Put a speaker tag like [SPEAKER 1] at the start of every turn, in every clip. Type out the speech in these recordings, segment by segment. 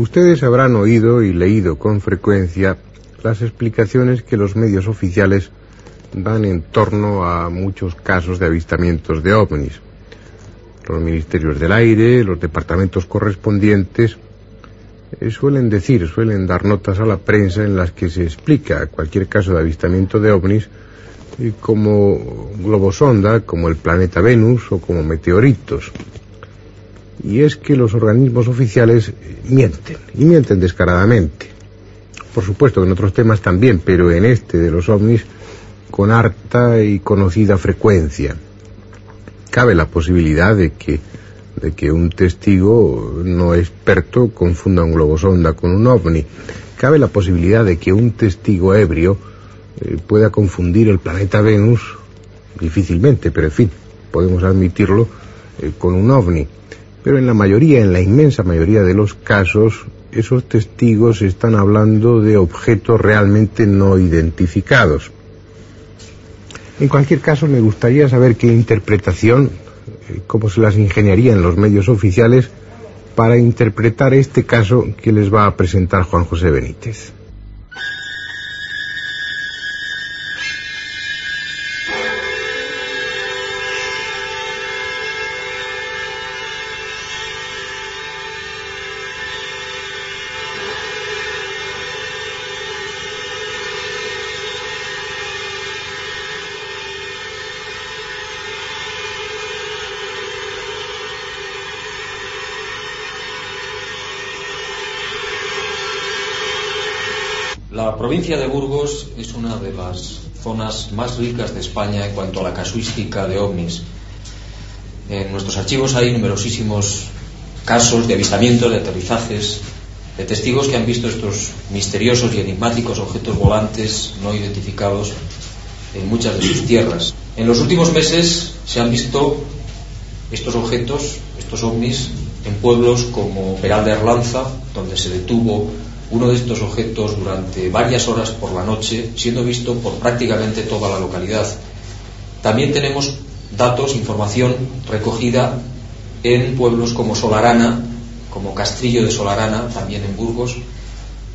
[SPEAKER 1] Ustedes habrán oído y leído con frecuencia las explicaciones que los medios oficiales dan en torno a muchos casos de avistamientos de ovnis. Los ministerios del aire, los departamentos correspondientes, eh, suelen decir, suelen dar notas a la prensa en las que se explica cualquier caso de avistamiento de ovnis eh, como globosonda, como el planeta Venus o como meteoritos y es que los organismos oficiales mienten, y mienten descaradamente. Por supuesto, en otros temas también, pero en este de los ovnis con harta y conocida frecuencia. Cabe la posibilidad de que, de que un testigo no experto confunda un globosonda con un ovni. Cabe la posibilidad de que un testigo ebrio eh, pueda confundir el planeta Venus, difícilmente, pero en fin, podemos admitirlo, eh, con un ovni. Pero en la mayoría, en la inmensa mayoría de los casos, esos testigos están hablando de objetos realmente no identificados. En cualquier caso, me gustaría saber qué interpretación, eh, cómo se las ingeniaría en los medios oficiales para interpretar este caso que les va a presentar Juan José Benítez.
[SPEAKER 2] La provincia de Burgos es una de las zonas más ricas de España en cuanto a la casuística de ovnis. En nuestros archivos hay numerosísimos casos de avistamientos, de aterrizajes, de testigos que han visto estos misteriosos y enigmáticos objetos volantes no identificados en muchas de sus tierras. En los últimos meses se han visto estos objetos, estos ovnis, en pueblos como Peral de Arlanza, donde se detuvo uno de estos objetos durante varias horas por la noche, siendo visto por prácticamente toda la localidad. También tenemos datos, información recogida en pueblos como Solarana, como Castrillo de Solarana, también en Burgos,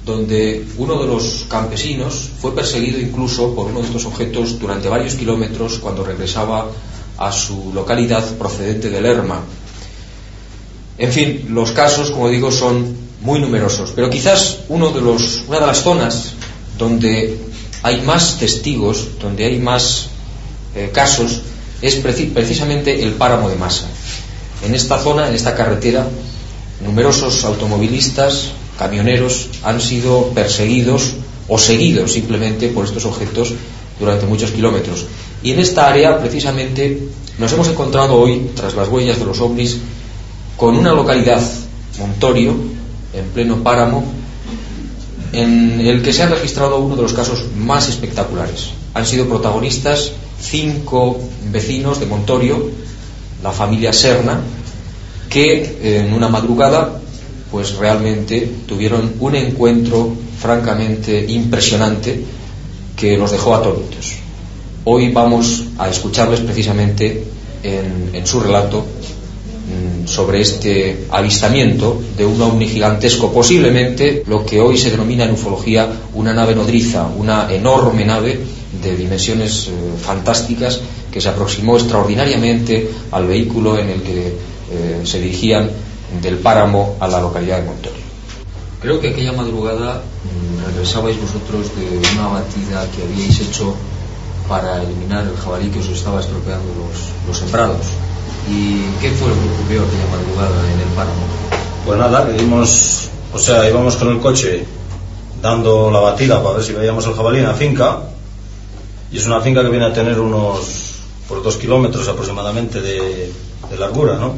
[SPEAKER 2] donde uno de los campesinos fue perseguido incluso por uno de estos objetos durante varios kilómetros cuando regresaba a su localidad procedente de Lerma. En fin, los casos, como digo, son muy numerosos, pero quizás uno de los, una de las zonas donde hay más testigos, donde hay más eh, casos, es precisamente el páramo de Masa. En esta zona, en esta carretera, numerosos automovilistas, camioneros han sido perseguidos o seguidos simplemente por estos objetos durante muchos kilómetros. Y en esta área, precisamente, nos hemos encontrado hoy, tras las huellas de los ovnis, con una localidad, Montorio, en pleno páramo, en el que se ha registrado uno de los casos más espectaculares. Han sido protagonistas cinco vecinos de Montorio, la familia Serna, que en una madrugada pues realmente tuvieron un encuentro francamente impresionante que los dejó atónitos. Hoy vamos a escucharles precisamente en, en su relato sobre este avistamiento de un ovni gigantesco, posiblemente lo que hoy se denomina en ufología una nave nodriza, una enorme nave de dimensiones eh, fantásticas que se aproximó extraordinariamente al vehículo en el que eh, se dirigían del páramo a la localidad de Montorio. Creo que aquella madrugada mm, regresabais vosotros de una batida que habíais hecho para eliminar el jabalí que os estaba estropeando los, los sembrados. ¿Y qué fue lo que ocurrió aquella madrugada en el páramo?
[SPEAKER 3] Pues nada, que dimos, o sea, íbamos con el coche dando la batida para ver si veíamos el jabalí en la finca. Y es una finca que viene a tener unos por dos kilómetros aproximadamente de, largura, ¿no?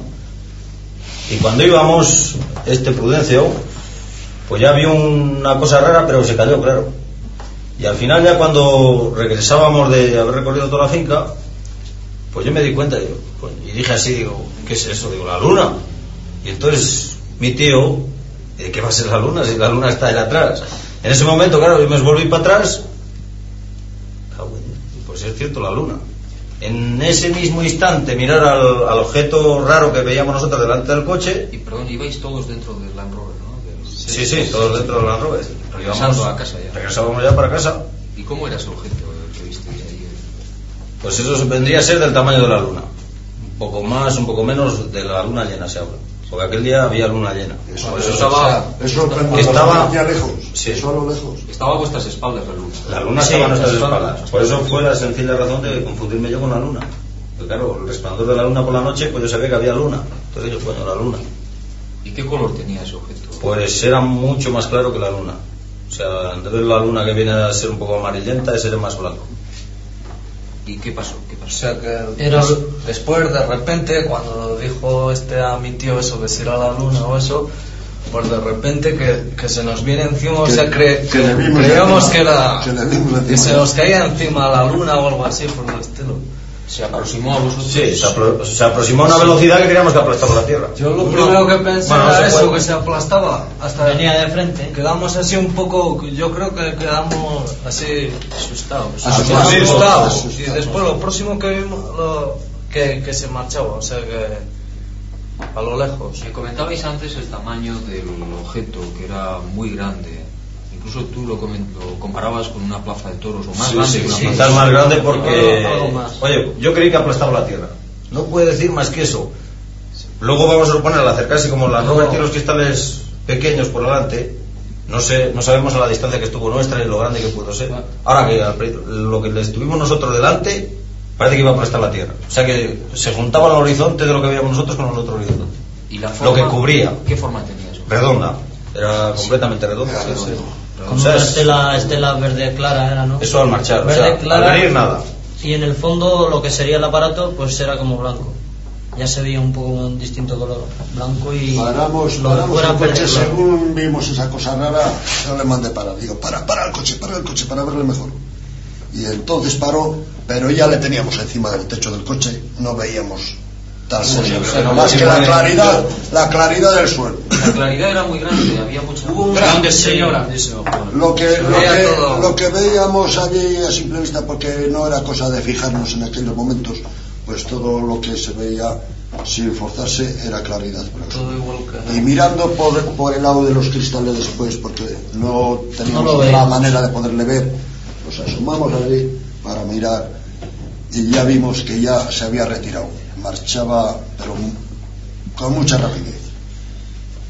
[SPEAKER 3] Y cuando íbamos, este Prudencio, pues ya vio una cosa rara, pero se cayó, claro. Y al final ya cuando regresábamos de haber recorrido toda la finca, pues yo me di cuenta digo, pues, y dije así, digo, ¿qué es eso? Digo, la luna. Y entonces mi tío, ¿de qué va a ser la luna si la luna está ahí atrás? En ese momento, claro, yo me volví para atrás, pues es cierto, la luna. En ese mismo instante mirar al, al objeto raro que veíamos nosotros delante del coche,
[SPEAKER 2] Y perdón, ibais todos dentro del Land Rover, ¿no? Del-
[SPEAKER 3] sí, sí, todos dentro del Land Rover.
[SPEAKER 2] Regresando a casa ya.
[SPEAKER 3] Regresábamos ya para casa.
[SPEAKER 2] ¿Y cómo era ese objeto que visteis ahí?
[SPEAKER 3] Pues eso vendría a ser del tamaño de la luna. Un poco más, un poco menos de la luna llena se habla. Porque aquel día había luna llena.
[SPEAKER 4] Eso,
[SPEAKER 3] Por eso
[SPEAKER 2] estaba-
[SPEAKER 4] eso
[SPEAKER 3] estaba-
[SPEAKER 4] lejos,
[SPEAKER 3] Sí.
[SPEAKER 4] eso a lo lejos.
[SPEAKER 2] Estaba a vuestras espaldas la luna.
[SPEAKER 3] La luna
[SPEAKER 2] Sí,
[SPEAKER 3] estaba a nuestras espaldas. Por eso fue la sencilla razón de confundirme yo con la luna. Porque claro, el resplandor de la luna por la noche, pues yo sabía que había luna. Entonces yo, coño, la luna.
[SPEAKER 2] ¿Y qué color tenía ese objeto?
[SPEAKER 3] Pues era mucho más claro que la luna. O sea, entonces la luna que viene a ser un poco amarillenta, ese era más blanco.
[SPEAKER 2] ¿Y qué pasó? ¿Qué
[SPEAKER 5] O
[SPEAKER 2] pasó?
[SPEAKER 5] sea que
[SPEAKER 6] Era-
[SPEAKER 5] después de repente cuando dijo este a mi tío eso de si era la luna o eso, pues de repente que, que se nos viene encima, o
[SPEAKER 4] Que-
[SPEAKER 5] sea, cre-
[SPEAKER 4] que
[SPEAKER 5] creíamos que era
[SPEAKER 4] que
[SPEAKER 5] que se nos caía encima la luna o algo así por el estilo.
[SPEAKER 2] ¿Se aproximó a vosotros?
[SPEAKER 3] Sí, se, apro- se aproximó a una velocidad que queríamos que aplastara la Tierra.
[SPEAKER 5] Yo lo primero que pensé
[SPEAKER 3] Bueno, no
[SPEAKER 5] era eso,
[SPEAKER 3] puede.
[SPEAKER 5] que se aplastaba hasta
[SPEAKER 6] Venía de frente.
[SPEAKER 5] quedamos así un poco, yo creo que quedamos así
[SPEAKER 6] Asustado.
[SPEAKER 4] Asustados.
[SPEAKER 5] asustados
[SPEAKER 4] asustados.
[SPEAKER 5] y después lo próximo que vimos lo- que, que se marchaba, o sea que a lo lejos.
[SPEAKER 2] Me comentabais antes el tamaño del objeto, que era muy grande. Incluso tú lo, lo comparabas con una plaza de toros o más
[SPEAKER 3] Sí,
[SPEAKER 2] grande
[SPEAKER 3] sí,
[SPEAKER 2] que una
[SPEAKER 3] sí,
[SPEAKER 2] plaza
[SPEAKER 3] más grande porque...
[SPEAKER 6] Algo- más.
[SPEAKER 3] Oye, yo creí que aplastaba la Tierra. No puede decir más que eso. Luego vamos a suponer al acercarse como la Robert tiene los cristales pequeños por delante. No sé, no sabemos a la distancia que estuvo nuestra y lo grande que pudo ser. Ahora que al lo que le estuvimos nosotros delante parece que iba a aplastar la Tierra. O sea que se juntaba el horizonte de lo que veíamos nosotros con el otro horizonte.
[SPEAKER 2] ¿Y la
[SPEAKER 3] Lo que cubría.
[SPEAKER 2] ¿Qué forma tenía eso?
[SPEAKER 3] Redonda. Era completamente redonda.
[SPEAKER 4] Era.
[SPEAKER 3] O
[SPEAKER 6] Con
[SPEAKER 3] sea,
[SPEAKER 6] una
[SPEAKER 3] es-
[SPEAKER 6] estela, estela verde clara era, ¿no?
[SPEAKER 3] Eso al marchar. O
[SPEAKER 6] Verde
[SPEAKER 3] sea,
[SPEAKER 6] clara.
[SPEAKER 3] al venir nada.
[SPEAKER 6] Y en el fondo lo que sería el aparato pues era como blanco. Ya se veía un poco un distinto color blanco y
[SPEAKER 4] Paramos,
[SPEAKER 6] lo
[SPEAKER 4] paramos
[SPEAKER 6] fuera
[SPEAKER 4] el coche, según vimos esa cosa rara, yo le mandé para, digo, para, para el coche, para el coche, para verle mejor. Y entonces paró, pero ya le teníamos encima del techo del coche, no veíamos pero más que la claridad, la claridad del suelo.
[SPEAKER 2] La claridad era muy grande, había mucha
[SPEAKER 5] Hubo un
[SPEAKER 6] Gran
[SPEAKER 5] grandísimo.
[SPEAKER 4] Lo que, lo, que,
[SPEAKER 5] todo.
[SPEAKER 4] lo que veíamos allí a simple vista, porque no era cosa de fijarnos en aquellos momentos, pues todo lo que se veía sin forzarse era claridad.
[SPEAKER 5] Todo igual que...
[SPEAKER 4] Y mirando por, por el lado de los cristales después, porque no teníamos
[SPEAKER 6] No
[SPEAKER 4] la manera de poderle ver, nos asomamos allí para mirar y ya vimos que ya se había retirado. Marchaba, pero con mucha rapidez.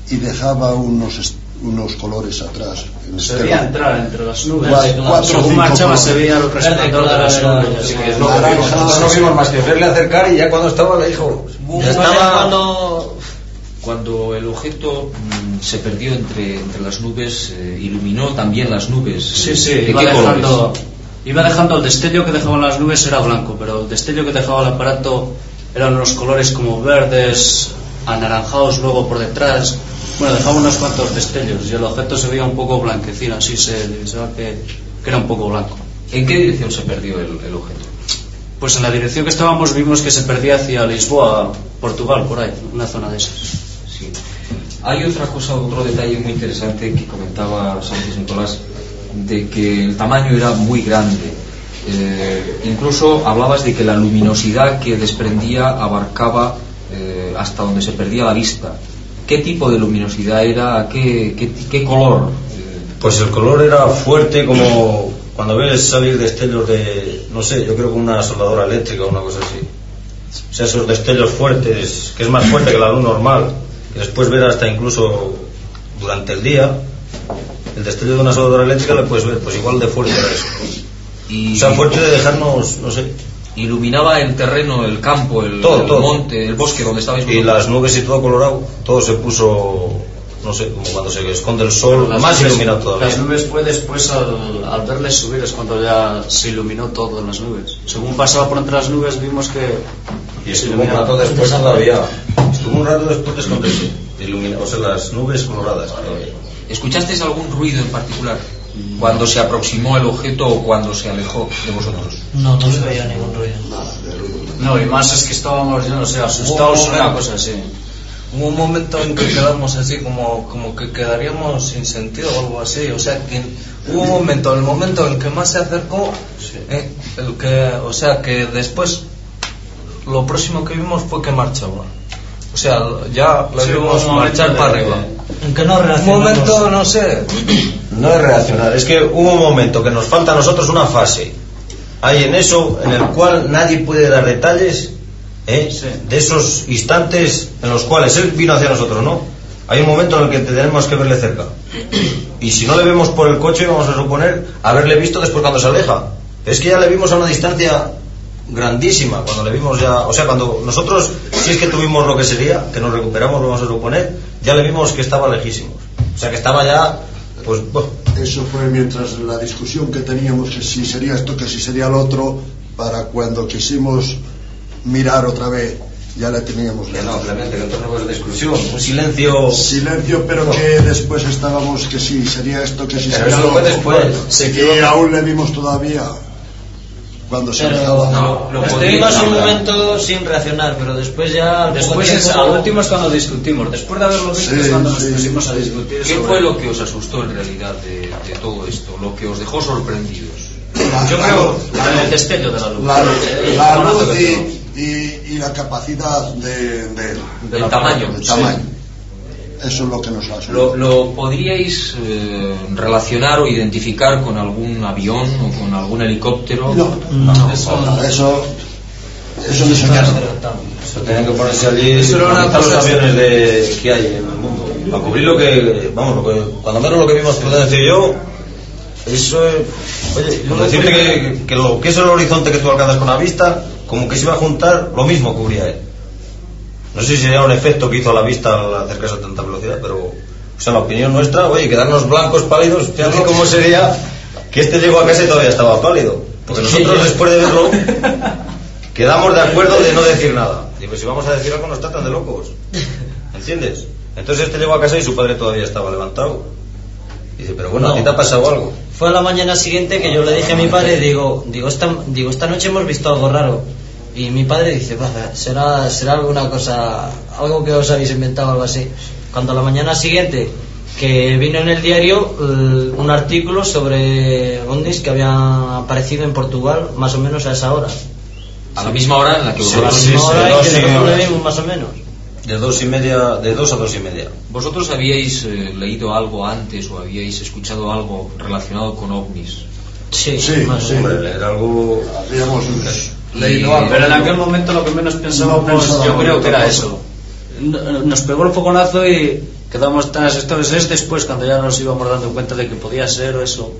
[SPEAKER 4] Y dejaba unos, unos colores atrás. en
[SPEAKER 7] Se
[SPEAKER 4] estela.
[SPEAKER 7] veía entrar entre las nubes.
[SPEAKER 4] Cuatro, cuatro,
[SPEAKER 7] Según
[SPEAKER 4] cinco
[SPEAKER 7] marchaba
[SPEAKER 4] colores.
[SPEAKER 7] se veía resplandor de
[SPEAKER 6] claro,
[SPEAKER 7] las nubes.
[SPEAKER 3] No,
[SPEAKER 7] lo vimos.
[SPEAKER 3] nosotros no vimos más que verle acercar y ya cuando estaba le dijo ya estaba
[SPEAKER 6] cuando
[SPEAKER 2] Cuando el objeto mm, se perdió entre, entre las nubes, eh, iluminó también las nubes.
[SPEAKER 7] Sí,
[SPEAKER 2] Eh,
[SPEAKER 7] sí,
[SPEAKER 2] ¿De
[SPEAKER 7] iba
[SPEAKER 2] qué
[SPEAKER 7] dejando,
[SPEAKER 2] colores?
[SPEAKER 7] iba dejando el destello que dejaban las nubes era blanco, pero el destello que dejaba el aparato eran unos colores como verdes, anaranjados luego por detrás. Bueno, dejaba unos cuantos destellos y el objeto se veía un poco blanquecino, así se divisaba que, que era un poco blanco.
[SPEAKER 2] ¿En qué dirección se perdió el, el objeto?
[SPEAKER 7] Pues en la dirección que estábamos vimos que se perdía hacia Lisboa, Portugal, por ahí, una zona de esas.
[SPEAKER 2] Sí. Hay otra cosa, otro detalle muy interesante que comentaba Sánchez Nicolás, de que el tamaño era muy grande. Eh, incluso hablabas de que la luminosidad que desprendía abarcaba eh, hasta donde se perdía la vista. ¿Qué tipo de luminosidad era? ¿Qué, color? Eh,
[SPEAKER 3] Pues el color era fuerte como cuando ves salir destellos de, no sé, yo creo que una soldadora eléctrica o una cosa así. O sea, esos destellos fuertes, que es más fuerte que la luz normal, que después ver hasta incluso durante el día, el destello de una soldadora eléctrica le puedes ver, pues igual de fuerte era eso.
[SPEAKER 2] Y
[SPEAKER 3] O sea, fuerte de dejarnos, no sé,
[SPEAKER 2] iluminaba el terreno, el campo, el,
[SPEAKER 3] Todo,
[SPEAKER 2] el
[SPEAKER 3] todo.
[SPEAKER 2] monte, el bosque donde estabais
[SPEAKER 3] y las nubes y todo colorado, todo se puso, no sé, como cuando se esconde el sol,
[SPEAKER 7] Las
[SPEAKER 3] más
[SPEAKER 7] nubes-
[SPEAKER 3] iluminado todavía.
[SPEAKER 7] Las nubes fue después al, al verles subir, es cuando ya se iluminó todo en las nubes. Según pasaba por entre las nubes vimos que
[SPEAKER 3] Y estuvo un rato después todavía, estuvo un rato después de esconderse, o sea, las nubes coloradas.
[SPEAKER 2] ¿Escuchasteis algún ruido en particular? Cuando se aproximó el objeto o cuando se alejó de vosotros.
[SPEAKER 6] No, no se veía ningún ruido.
[SPEAKER 7] No, y más es que estábamos, yo no sé, asustados,
[SPEAKER 5] un
[SPEAKER 7] una cosa así.
[SPEAKER 5] Hubo un momento en que quedamos así como, como que quedaríamos sin sentido o algo así. O sea, que hubo un momento, el momento en que más se acercó, eh, el que, o sea, que después lo próximo que vimos fue que marchaba. O sea, ya la
[SPEAKER 7] Sí,
[SPEAKER 5] vimos marchar para arriba.
[SPEAKER 6] En que no
[SPEAKER 5] Un momento, no sé,
[SPEAKER 3] No es reaccionar, es que hubo un momento que nos falta a nosotros una fase. Hay en eso en el cual nadie puede dar detalles ¿eh?
[SPEAKER 7] Sí.
[SPEAKER 3] de esos instantes en los cuales él vino hacia nosotros, ¿no? Hay un momento en el que tenemos que verle cerca. Y si no le vemos por el coche, vamos a suponer haberle visto después cuando se aleja. Es que ya le vimos a una distancia grandísima cuando le vimos ya, o sea, cuando nosotros, si es que tuvimos lo que sería, que nos recuperamos, lo vamos a suponer, ya le vimos que estaba lejísimos. O sea, que estaba ya, pues,
[SPEAKER 4] Eso fue mientras la discusión que teníamos, que si sería esto, que si sería lo otro, para cuando quisimos mirar otra vez, ya la teníamos
[SPEAKER 3] Que no. Clemente, que entonces es discusión, un silencio.
[SPEAKER 4] Silencio, pero que después estábamos que sí, sería esto, que sí
[SPEAKER 3] Pero
[SPEAKER 4] sería lo
[SPEAKER 3] después.
[SPEAKER 7] Se equivoca.
[SPEAKER 4] aún le vimos todavía cuando se
[SPEAKER 6] Pero.
[SPEAKER 2] No, lo
[SPEAKER 6] estuvimos un momento sin reaccionar, pero después ya
[SPEAKER 7] Después es, al último es cuando discutimos. Después de haberlo visto
[SPEAKER 4] Sí,
[SPEAKER 7] es cuando nos
[SPEAKER 4] sí.
[SPEAKER 7] pusimos a discutir
[SPEAKER 2] ¿Qué
[SPEAKER 7] sobre-
[SPEAKER 2] fue lo que os asustó en realidad de, de todo esto? Lo que os dejó sorprendidos.
[SPEAKER 4] La-
[SPEAKER 7] Yo
[SPEAKER 4] la
[SPEAKER 7] creo
[SPEAKER 4] luz,
[SPEAKER 7] el destello de la luz.
[SPEAKER 4] la, la luz
[SPEAKER 7] que
[SPEAKER 4] y, y- y la capacidad de, de-
[SPEAKER 2] Del tamaño.
[SPEAKER 4] del tamaño. Eso es lo que nos asustó.
[SPEAKER 2] ¿Lo, lo podríais eh, relacionar o identificar con algún avión o con algún helicóptero?
[SPEAKER 4] No,
[SPEAKER 6] No.
[SPEAKER 5] eso,
[SPEAKER 4] no, eso, eso soñarlo.
[SPEAKER 3] Eso tenían que ponerse allí
[SPEAKER 5] Eso era una
[SPEAKER 3] los aviones de, que hay en el mundo. Para cubrir lo que, vamos, lo que, cuando menos lo que vimos Prudencio y yo, eso es, oye, por decirte que, que lo que es el horizonte que tú alcanzas con la vista, como que se iba a juntar, lo mismo cubría él. No sé si sería un efecto que hizo la vista al acercarse a tanta velocidad, pero, o sea, la opinión nuestra, oye, quedarnos blancos, pálidos, fíjate cómo sería que este llegó a casa y todavía estaba pálido. Porque nosotros, después de verlo, quedamos de acuerdo de no decir nada. Digo, si vamos a decir algo nos tratan de locos. ¿Entiendes? Entonces este llegó a casa y su padre todavía estaba levantado. Dice, pero bueno, ¿a ti te ha pasado algo?
[SPEAKER 6] Fue a la mañana siguiente que yo le dije a mi padre, digo, digo, esta, digo, esta noche hemos visto algo raro. Y mi padre dice, "Bah, será, será alguna cosa, algo que os habéis inventado, algo así. Cuando a la mañana siguiente, que vino en el diario un artículo sobre ovnis que habían aparecido en Portugal, más o menos a esa hora.
[SPEAKER 2] A la misma hora en la que
[SPEAKER 3] Sí,
[SPEAKER 6] A la
[SPEAKER 2] vosotros...
[SPEAKER 6] misma hora en que
[SPEAKER 3] y
[SPEAKER 6] nosotros vimos, más o menos.
[SPEAKER 3] De dos y media, de dos a dos y media.
[SPEAKER 2] ¿Vosotros habíais eh, leído algo antes o habíais escuchado algo relacionado con ovnis?
[SPEAKER 6] Sí,
[SPEAKER 4] Sí,
[SPEAKER 6] más
[SPEAKER 4] sí.
[SPEAKER 3] Hombre, era algo...
[SPEAKER 4] Habíamos
[SPEAKER 7] Pero en aquel momento lo que menos pensábamos,
[SPEAKER 4] No
[SPEAKER 7] yo creo que era eso. Nos pegó el fogonazo y quedamos tan asustados. Es después cuando ya nos íbamos dando cuenta de que podía ser eso.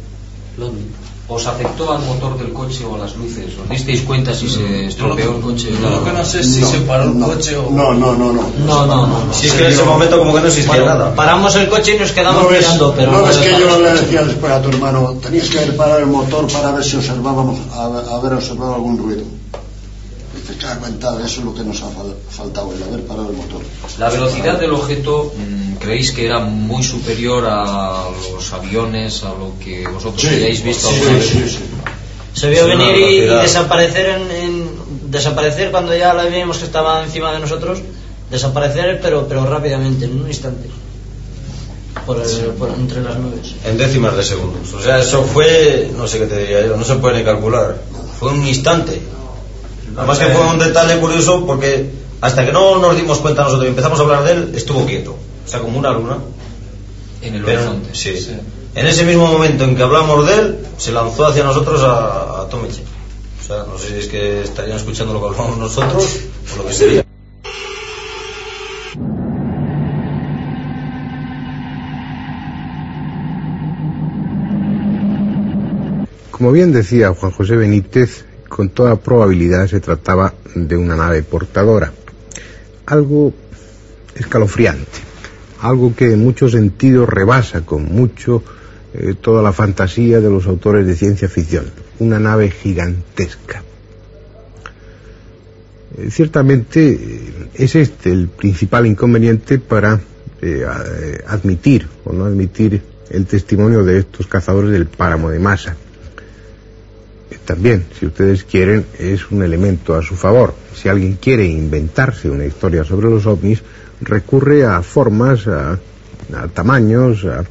[SPEAKER 2] ¿Os afectó al motor del coche o a las luces? ¿Os disteis cuenta si se estropeó el coche?
[SPEAKER 5] Yo lo que no sé si
[SPEAKER 4] No,
[SPEAKER 5] se paró el
[SPEAKER 4] no,
[SPEAKER 5] coche o...
[SPEAKER 4] No, no, no, no.
[SPEAKER 6] No, no, no. no.
[SPEAKER 3] Si es que en ese momento como que no existía
[SPEAKER 6] Bueno,
[SPEAKER 3] nada.
[SPEAKER 6] paramos el coche y nos quedamos
[SPEAKER 4] No ves,
[SPEAKER 6] mirando, pero
[SPEAKER 4] no ves que yo le decía después a tu hermano, tenías que haber parado el motor para ver si observábamos, a- haber observado algún ruido. Dice, cago en tal, eso es lo que nos ha fal- faltado, el haber parado el motor.
[SPEAKER 2] La velocidad del objeto, mm, ¿creéis que era muy superior a los aviones, a lo que vosotros hayáis visto
[SPEAKER 4] sí,
[SPEAKER 2] alguna vez?
[SPEAKER 4] sí, sí.
[SPEAKER 6] Se vio
[SPEAKER 3] Sí,
[SPEAKER 6] venir y, desaparecer en, en- desaparecer cuando ya la vimos que estaba encima de nosotros, desaparecer pero pero rápidamente, en un instante. Por, el- por entre las nubes.
[SPEAKER 3] En décimas de segundos. O sea, eso fue, no sé qué te diría yo, no se puede ni calcular. Fue un instante. Además que fue un detalle curioso porque hasta que no nos dimos cuenta nosotros y empezamos a hablar de él, estuvo quieto. O sea, como una luna.
[SPEAKER 2] En el
[SPEAKER 3] Pero-
[SPEAKER 2] horizonte.
[SPEAKER 3] sí. En ese mismo momento en que hablamos de él, se lanzó hacia nosotros a, a Tomeche. O sea, no sé si es que estarían escuchando lo que hablamos nosotros o lo que sería.
[SPEAKER 1] Como bien decía Juan José Benítez, con toda probabilidad se trataba de una nave portadora. Algo escalofriante, algo que en muchos sentidos rebasa con mucho eh, toda la fantasía de los autores de ciencia ficción. Una nave gigantesca. Eh, ciertamente eh, es este el principal inconveniente para admitir o no admitir el testimonio de estos cazadores del páramo de masa también, si ustedes quieren, es un elemento a su favor. Si alguien quiere inventarse una historia sobre los ovnis, recurre a formas, a, tamaños, a,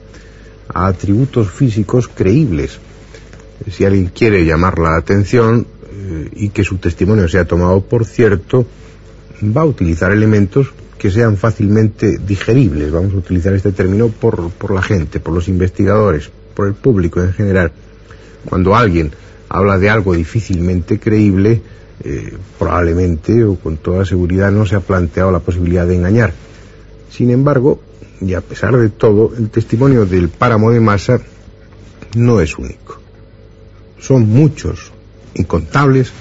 [SPEAKER 1] atributos físicos creíbles. Si alguien quiere llamar la atención eh, y que su testimonio sea tomado por cierto, va a utilizar elementos que sean fácilmente digeribles, vamos a utilizar este término por, por la gente, por los investigadores, por el público en general. Cuando alguien habla de algo difícilmente creíble, eh, probablemente o con toda seguridad no se ha planteado la posibilidad de engañar. Sin embargo, y a pesar de todo, el testimonio del páramo de masa no es único. Son muchos, incontables,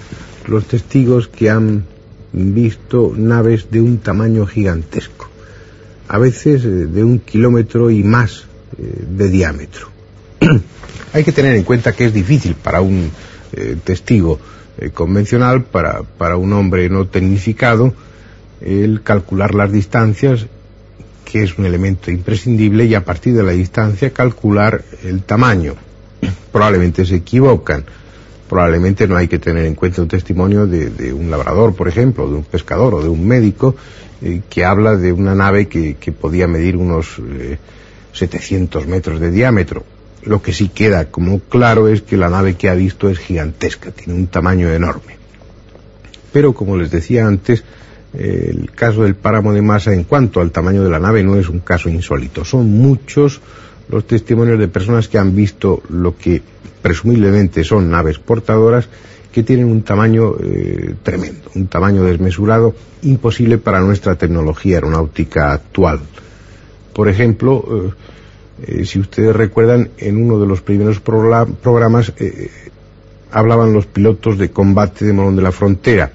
[SPEAKER 1] los testigos que han visto naves de un tamaño gigantesco, a veces eh, de un kilómetro y más eh, de diámetro. Hay que tener en cuenta que es difícil para un testigo eh, convencional, para, para un hombre no tecnificado, el calcular las distancias, que es un elemento imprescindible, y a partir de la distancia calcular el tamaño. Probablemente se equivocan. Probablemente no hay que tener en cuenta un testimonio de, un labrador, por ejemplo, de un pescador o de un médico eh, que habla de una nave que, podía medir unos 700 metros de diámetro lo que sí queda como claro es que la nave que ha visto es gigantesca, tiene un tamaño enorme. Pero como les decía antes, el caso del páramo de masa en cuanto al tamaño de la nave no es un caso insólito. Son muchos los testimonios de personas que han visto lo que presumiblemente son naves portadoras que tienen un tamaño eh, tremendo, un tamaño desmesurado, imposible para nuestra tecnología aeronáutica actual. Por ejemplo, eh, eh, si ustedes recuerdan, en uno de los primeros programas eh, hablaban los pilotos de combate de Morón de la Frontera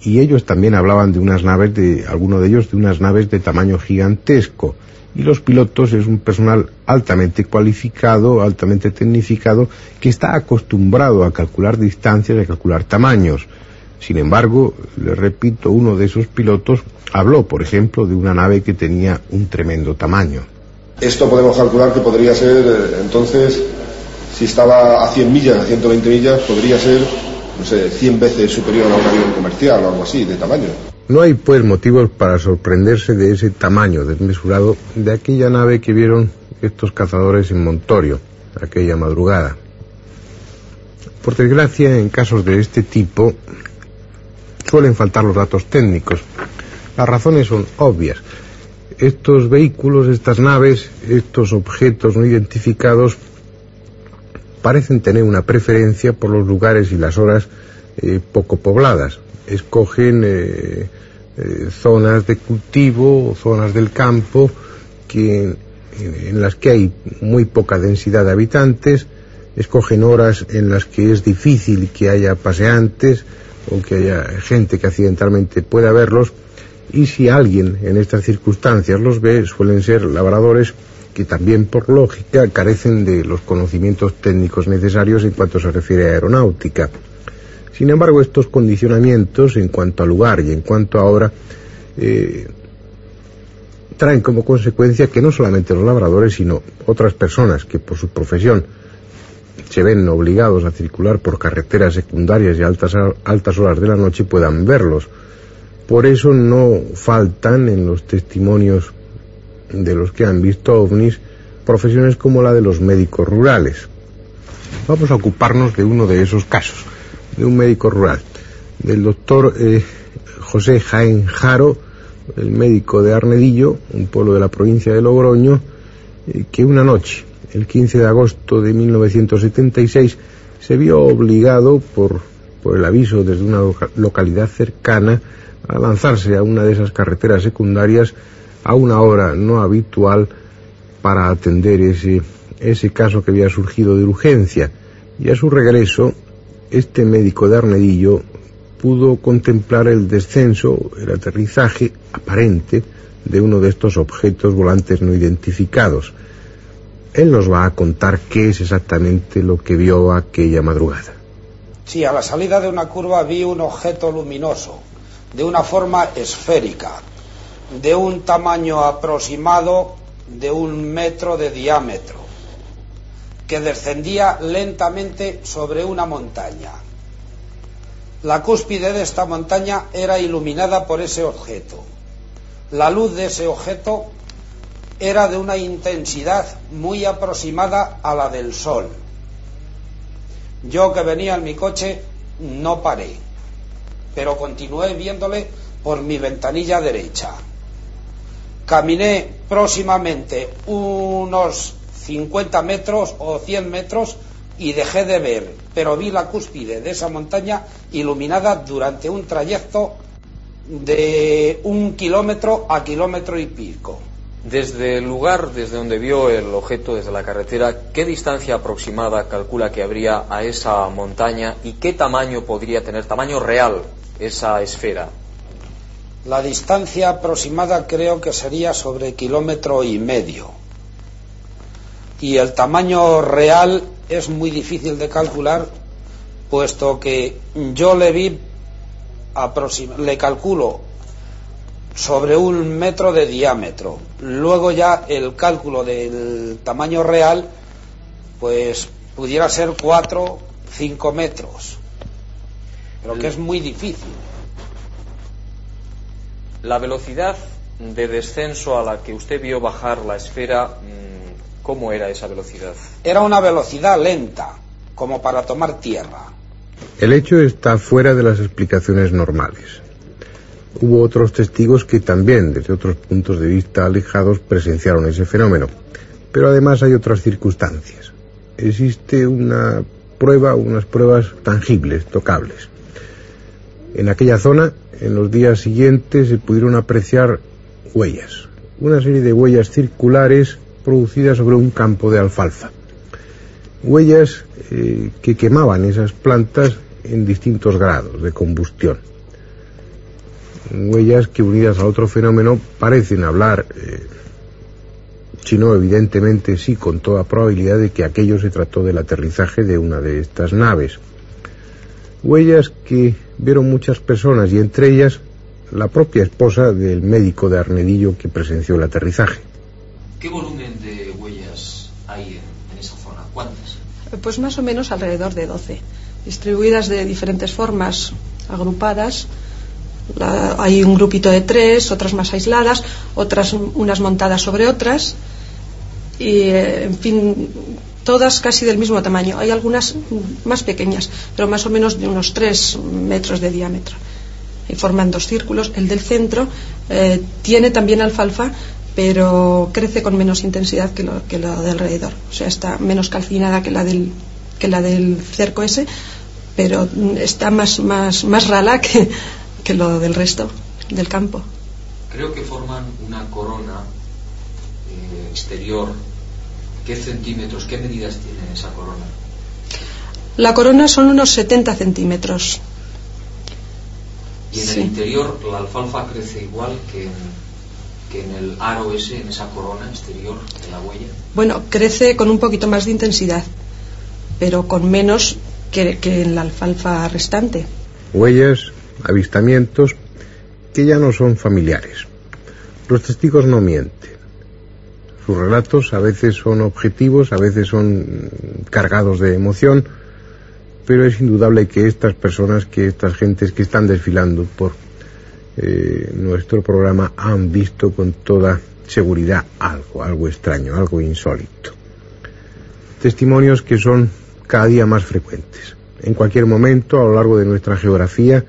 [SPEAKER 1] y ellos también hablaban de unas naves, de alguno de ellos de unas naves de tamaño gigantesco. Y los pilotos es un personal altamente cualificado, altamente tecnificado, que está acostumbrado a calcular distancias a calcular tamaños. Sin embargo, les repito, uno de esos pilotos habló, por ejemplo, de una nave que tenía un tremendo tamaño.
[SPEAKER 8] Esto podemos calcular que podría ser, eh, entonces, si estaba a 100 millas, a 120 millas, podría ser, no sé, 100 veces superior a un avión comercial o algo así, de tamaño.
[SPEAKER 1] No hay, pues, motivos para sorprenderse de ese tamaño desmesurado de aquella nave que vieron estos cazadores en Montorio, aquella madrugada. Por desgracia, en casos de este tipo, suelen faltar los datos técnicos. Las razones son obvias estos vehículos, estas naves, estos objetos no identificados parecen tener una preferencia por los lugares y las horas eh, poco pobladas. Escogen eh, eh, zonas de cultivo, zonas del campo, en las que hay muy poca densidad de habitantes, escogen horas en las que es difícil que haya paseantes o que haya gente que accidentalmente pueda verlos y si alguien en estas circunstancias los ve, suelen ser labradores que también por lógica carecen de los conocimientos técnicos necesarios en cuanto se refiere a aeronáutica. Sin embargo, estos condicionamientos en cuanto a lugar y en cuanto a hora eh, traen como consecuencia que no solamente los labradores, sino otras personas que por su profesión se ven obligados a circular por carreteras secundarias y altas, altas horas de la noche puedan verlos por eso no faltan en los testimonios de los que han visto ovnis profesiones como la de los médicos rurales. Vamos a ocuparnos de uno de esos casos, de un médico rural, del doctor eh, José Jaén Jaro, el médico de Arnedillo, un pueblo de la provincia de Logroño, eh, que una noche, el 15 de agosto de 1976, se vio obligado por, por el aviso desde una localidad cercana a lanzarse a una de esas carreteras secundarias a una hora no habitual para atender ese, ese caso que había surgido de urgencia. Y a su regreso, este médico de Arnedillo pudo contemplar el descenso, el aterrizaje aparente de uno de estos objetos volantes no identificados. Él nos va a contar qué es exactamente lo que vio aquella madrugada.
[SPEAKER 9] Sí, a la salida de una curva vi un objeto luminoso, de una forma esférica, de un tamaño aproximado de un metro de diámetro, que descendía lentamente sobre una montaña. La cúspide de esta montaña era iluminada por ese objeto. La luz de ese objeto era de una intensidad muy aproximada a la del sol. Yo que venía en mi coche no paré, pero continué viéndole por mi ventanilla derecha. Caminé próximamente unos 50 metros o 100 metros y dejé de ver, pero vi la cúspide de esa montaña iluminada durante un trayecto de un kilómetro a kilómetro y pico.
[SPEAKER 2] Desde el lugar desde donde vio el objeto, desde la carretera, ¿qué distancia aproximada calcula que habría a esa montaña y qué tamaño podría tener, tamaño real, esa esfera?
[SPEAKER 9] La distancia aproximada creo que sería sobre kilómetro y medio. Y el tamaño real es muy difícil de calcular, puesto que yo le vi, le calculo sobre un metro de diámetro. Luego ya el cálculo del tamaño real, pues pudiera ser cuatro, cinco metros, pero que es muy difícil.
[SPEAKER 2] La velocidad de descenso a la que usted vio bajar la esfera, mm, ¿cómo era esa velocidad?
[SPEAKER 9] Era una velocidad lenta, como para tomar tierra.
[SPEAKER 1] El hecho está fuera de las explicaciones normales. Hubo otros testigos que también, desde otros puntos de vista alejados, presenciaron ese fenómeno. Pero además hay otras circunstancias. Existe una prueba, unas pruebas tangibles, tocables. En aquella zona en los días siguientes se pudieron apreciar huellas, una serie de huellas circulares producidas sobre un campo de alfalfa. Huellas eh, que quemaban esas plantas en distintos grados de combustión. Huellas que unidas a otro fenómeno parecen hablar, eh, si no evidentemente sí con toda probabilidad de que aquello se trató del aterrizaje de una de estas naves. Huellas que vieron muchas personas y entre ellas la propia esposa del médico de Arnedillo que presenció el aterrizaje.
[SPEAKER 2] ¿Qué volumen de huellas hay en, esa zona? ¿Cuántas?
[SPEAKER 10] Pues más o menos alrededor de 12, distribuidas de diferentes formas, agrupadas. Hay un grupito de tres, otras más aisladas, otras unas montadas sobre otras. Y, eh, en fin, todas casi del mismo tamaño. Hay algunas más pequeñas, pero más o menos de unos 3 metros de diámetro. Y forman dos círculos. El del centro eh, tiene también alfalfa, pero crece con menos intensidad que lo, que lo de alrededor. O sea, está menos calcinada que la del, que la del cerco ese, pero está más, más, más rala que, que lo del resto del campo.
[SPEAKER 2] Creo que forman una corona eh, exterior ¿Qué centímetros, qué medidas tiene esa corona?
[SPEAKER 10] La corona son unos 70 centímetros.
[SPEAKER 2] ¿Y en el interior la alfalfa crece igual que en, que en el aro ese, en esa corona exterior de la huella?
[SPEAKER 10] Bueno, crece con un poquito más de intensidad, pero con menos que, que en la alfalfa restante.
[SPEAKER 1] Huellas, avistamientos que ya no son familiares. Los testigos no mienten. Sus relatos a veces son objetivos, a veces son cargados de emoción, pero es indudable que estas personas, que estas gentes que están desfilando por eh, nuestro programa han visto con toda seguridad algo, algo extraño, algo insólito. Testimonios que son cada día más frecuentes. En cualquier momento, a lo largo de nuestra geografía,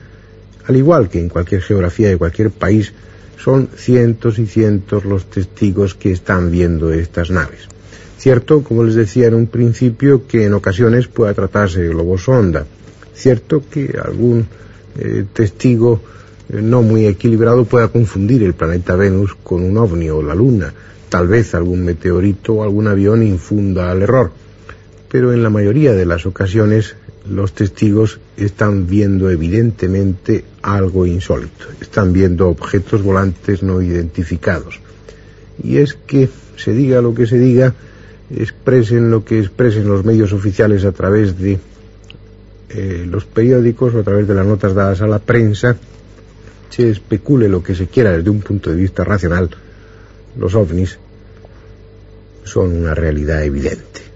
[SPEAKER 1] al igual que en cualquier geografía de cualquier país, son cientos y cientos los testigos que están viendo estas naves. Cierto, como les decía en un principio, que en ocasiones pueda tratarse de globos sonda. Cierto que algún eh, testigo eh, no muy equilibrado pueda confundir el planeta Venus con un ovni o la Luna. Tal vez algún meteorito o algún avión infunda al error. pero en la mayoría de las ocasiones los testigos están viendo evidentemente algo insólito, están viendo objetos volantes no identificados. Y es que se diga lo que se diga, expresen lo que expresen los medios oficiales a través de eh, los periódicos o a través de las notas dadas a la prensa, se especule lo que se quiera desde un punto de vista racional, los ovnis son una realidad evidente.